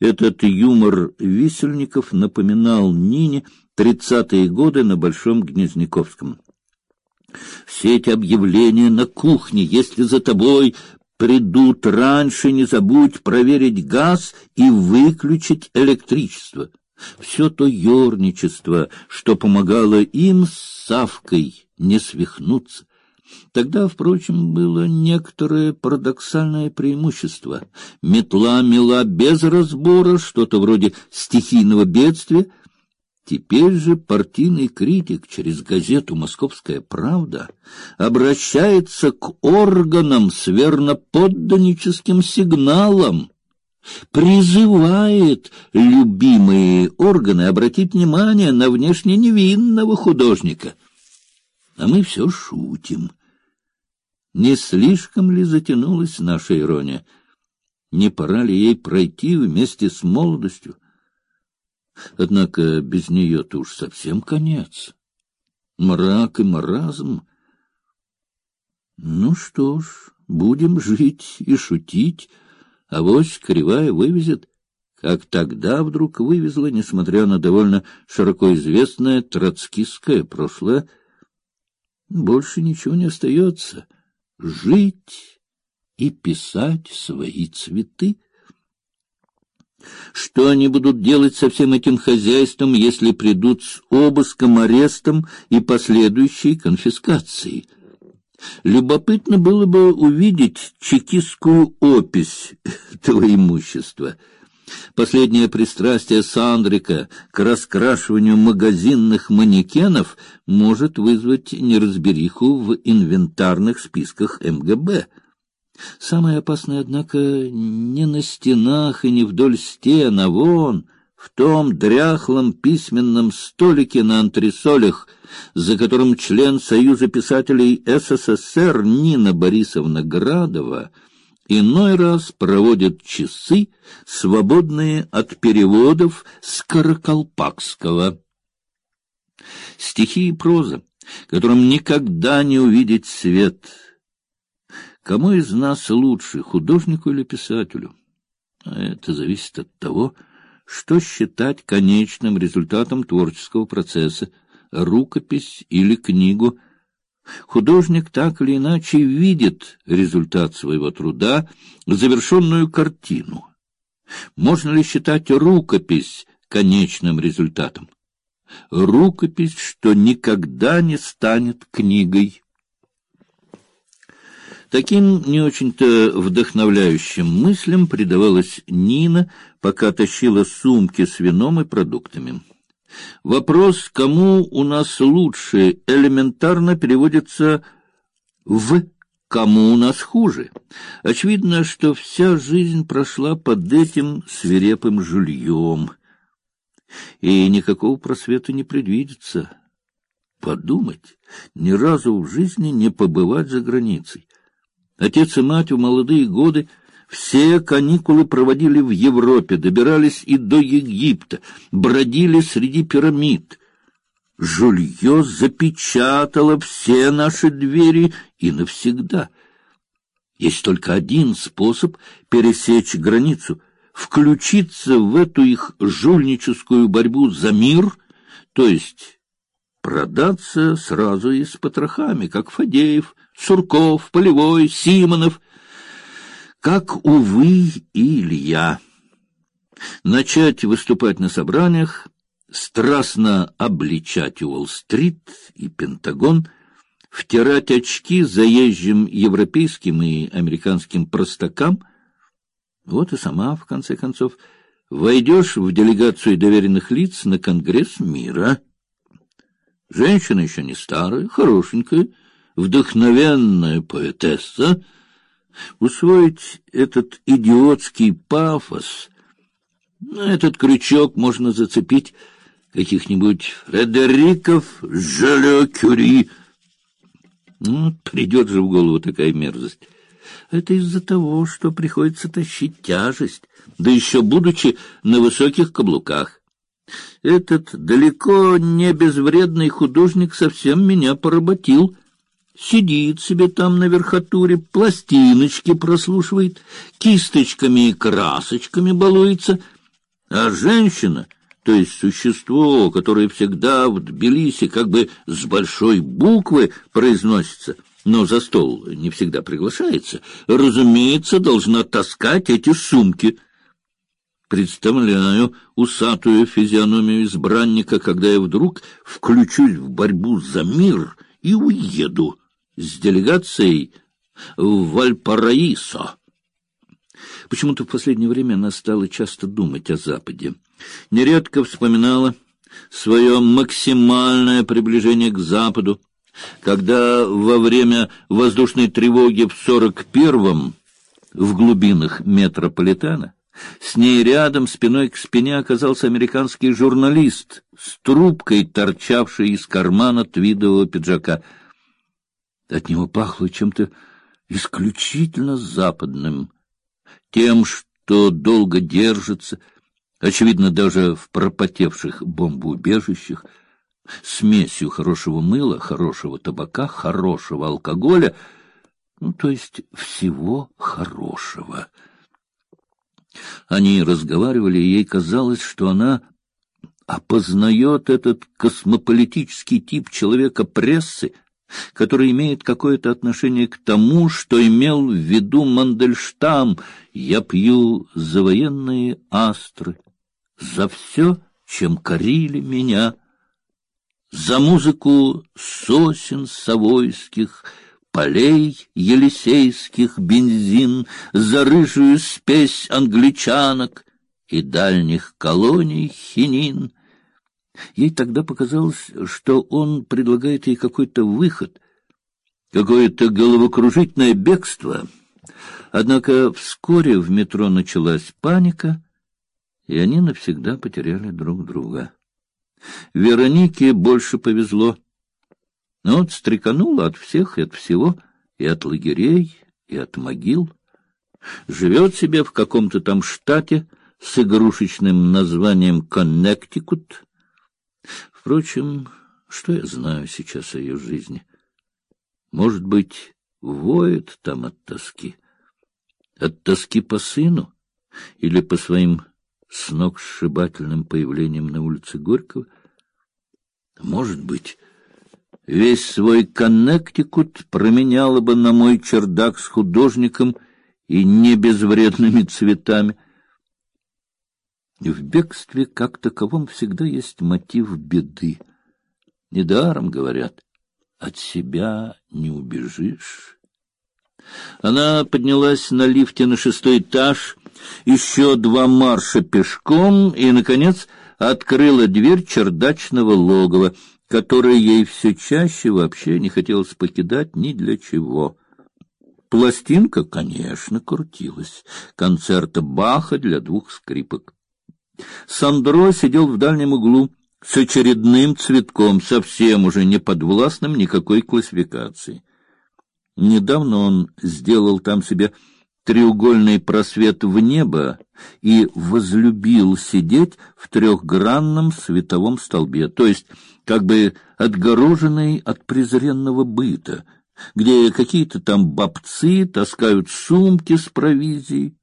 Этот юмор висельников напоминал Нине тридцатые годы на Большом Гнезняковском. Все эти объявления на кухне, если за тобой придут раньше, не забудь проверить газ и выключить электричество. Все то ерничество, что помогало им с Савкой не свихнуться. Тогда, впрочем, было некоторое парадоксальное преимущество. Метла мела без разбора, что-то вроде стихийного бедствия. Теперь же партийный критик через газету «Московская правда» обращается к органам с верноподданническим сигналом, призывает любимые органы обратить внимание на внешне невинного художника. А мы все шутим. Не слишком ли затянулась наша ирония? Не пора ли ей пройти вместе с молодостью? Однако без нее-то уж совсем конец. Мрак и маразм. Ну что ж, будем жить и шутить, а вось кривая вывезет, как тогда вдруг вывезла, несмотря на довольно широко известное троцкистское прошлое. Больше ничего не остается — жить и писать свои цветы. Что они будут делать со всем этим хозяйством, если придут с обыском, арестом и последующей конфискацией? Любопытно было бы увидеть чекистскую опись этого имущества — Последнее пристрастие Сандрика к раскрашиванию магазинных манекенов может вызвать неразбериху в инвентарных списках МГБ. Самое опасное, однако, не на стенах и не вдоль стен, а вон, в том дряхлом письменном столике на антресолях, за которым член Союза писателей СССР Нина Борисовна Градова — иной раз проводят часы, свободные от переводов с каракалпакского. Стихи и проза, которым никогда не увидеть свет. Кому из нас лучше, художнику или писателю? А это зависит от того, что считать конечным результатом творческого процесса, рукопись или книгу — Художник так или иначе видит результат своего труда, завершенную картину. Можно ли считать рукопись конечным результатом? Рукопись, что никогда не станет книгой. Таким не очень-то вдохновляющим мыслям предавалась Нина, пока тащила сумки с вином и продуктами. Вопрос, кому у нас лучше, элементарно переводится в кому у нас хуже. Очевидно, что вся жизнь прошла под этим свирепым жульем, и никакого просвета не предвидится. Подумать, ни разу в жизни не побывать за границей. Отец и мать в молодые годы все каникулы проводили в Европе, добирались и до Египта, бродили среди пирамид. Жулье запечатало все наши двери и навсегда. Есть только один способ пересечь границу — включиться в эту их жульническую борьбу за мир, то есть продаться сразу и с потрохами, как Фадеев, Сурков, Полевой, Симонов — как, увы, и Илья. Начать выступать на собраниях, страстно обличать Уолл-стрит и Пентагон, втирать очки заезжим европейским и американским простакам, вот и сама, в конце концов, войдешь в делегацию доверенных лиц на Конгресс мира. Женщина еще не старая, хорошенькая, вдохновенная поэтесса, Усвоить этот идиотский пафос, на этот крючок можно зацепить каких-нибудь Фредериков, Жолё Кюри. Ну, придет же в голову такая мерзость. Это из-за того, что приходится тащить тяжесть, да еще будучи на высоких каблуках. Этот далеко не безвредный художник совсем меня поработил. Сидит себе там на верхотуре, пластиночки прослушивает, кисточками и красочками балуется, А женщина, то есть существо, которое всегда в Тбилиси как бы с большой буквы произносится, но за стол не всегда приглашается, разумеется, должна таскать эти сумки. Представляю усатую физиономию избранника, когда я вдруг включусь в борьбу за мир и уеду с делегацией в Вальпараисо. Почему-то в последнее время она стала часто думать о Западе. Нередко вспоминала свое максимальное приближение к Западу, когда во время воздушной тревоги в сорок первом в глубинах метрополитена с ней рядом, спиной к спине, оказался американский журналист с трубкой, торчавшей из кармана твидового пиджака. От него пахло чем-то исключительно западным, тем, что долго держится, очевидно, даже в пропотевших бомбоубежищах, смесью хорошего мыла, хорошего табака, хорошего алкоголя, ну, то есть всего хорошего. Они разговаривали, и ей казалось, что она опознает этот космополитический тип человека прессы, который имеет какое-то отношение к тому, что имел в виду Мандельштам. Я пью за военные астры, за все, чем корили меня, за музыку сосен совойских — полей елисейских бензин, за рыжую спесь англичанок и дальних колоний хинин. Ей тогда показалось, что он предлагает ей какой-то выход, какое-то головокружительное бегство. Однако вскоре в метро началась паника, и они навсегда потеряли друг друга. Веронике больше повезло. Но вот стреканула от всех и от всего, и от лагерей, и от могил. Живет себе в каком-то там штате с игрушечным названием Коннектикут. Впрочем, что я знаю сейчас о ее жизни? Может быть, воет там от тоски? От тоски по сыну? Или по своим сногсшибательным появлениям на улице Горького? Может быть, весь свой Коннектикут променяла бы на мой чердак с художником и не безвредными цветами. В бегстве как таковом всегда есть мотив беды. Недаром говорят, от себя не убежишь. Она поднялась на лифте на шестой этаж, еще два марша пешком и, наконец, открыла дверь чердачного логова — которое ей все чаще вообще не хотелось покидать ни для чего. Пластинка, конечно, крутилась. Концерта Баха для двух скрипок. Сандро сидел в дальнем углу с очередным цветком, совсем уже не подвластным никакой классификации. Недавно он сделал там себе треугольный просвет в небо и возлюбил сидеть в трехгранном световом столбе, то есть как бы отгороженный от презренного быта, где какие-то там бабцы таскают сумки с провизией,